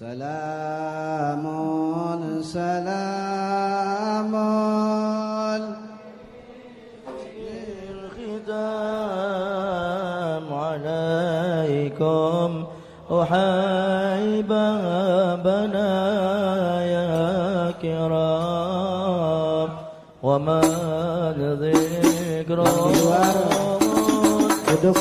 سلام سلام. الختام عليكم أحيب بنايا كرام. ومن ذكر duduk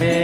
वे